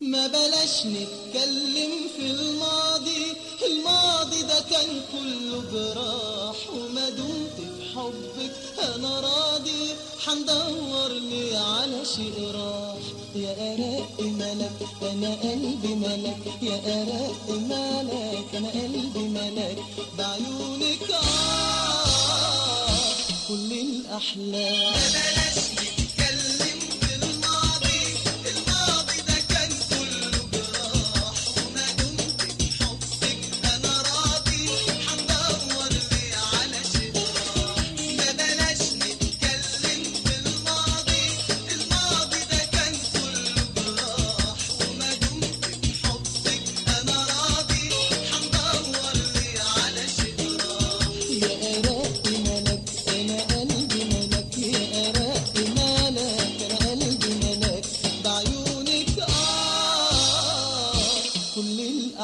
ما بلاش نتكلم في الماضي الماضي ده كان كله جراح وما دمت في حبك أنا راضي. حندور لي على شيء راح. يا أراء ملك أنا قلبي ملك. يا أراء ملك أنا قلبي ملك. بعيونك آه كل الأحلام. بلاش نتكلم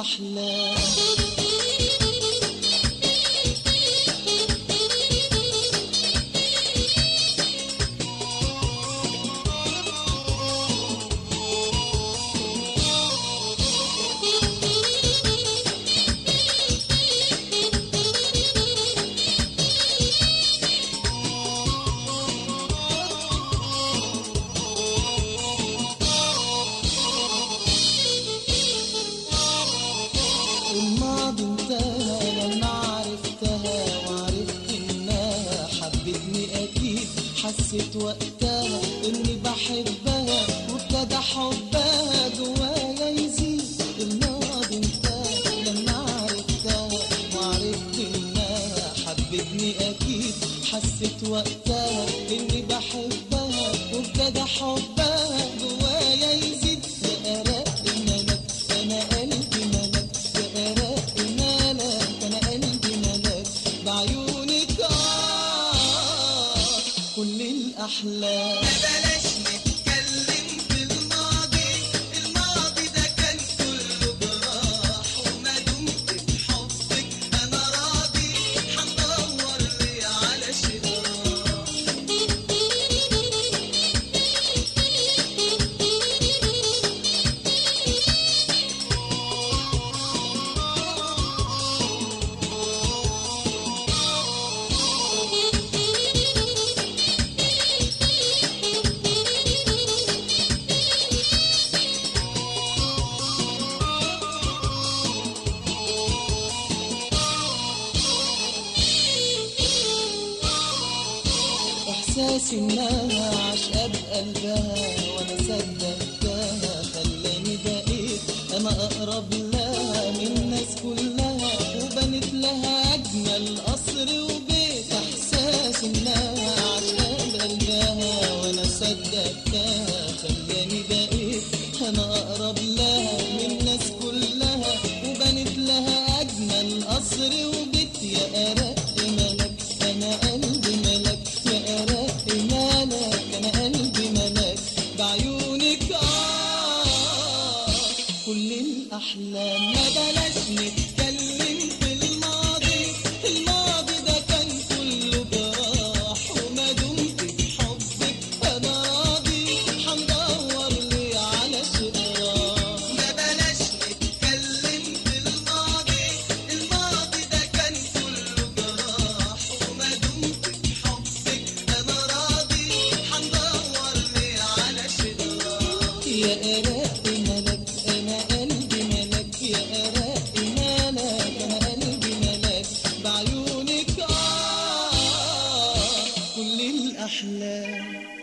كل حسيت وقتها إني بحبها وابتدى حبها جوايا يزيد. الماضي انتهى لما عرفتها وعرفت إنها حبتني أكيد. حسيت وقتها إني بحبها وابتدى حبها جوايا كل الاحلام إحساسي انها عشقة بقلبها وأنا صدقتها. خلاني بقيت أنا أقرب لها من الناس كلها وبنت لها أجمل قصر وبيت. إحساسي انها عشقة بقلبها وأنا صدقتها. خلاني بقيت أنا أقرب لها من الناس كلها وبنت لها أجمل قصر وبيت. يا اراء ملك أنا كل الأحلام ما بلاش نتكلم love.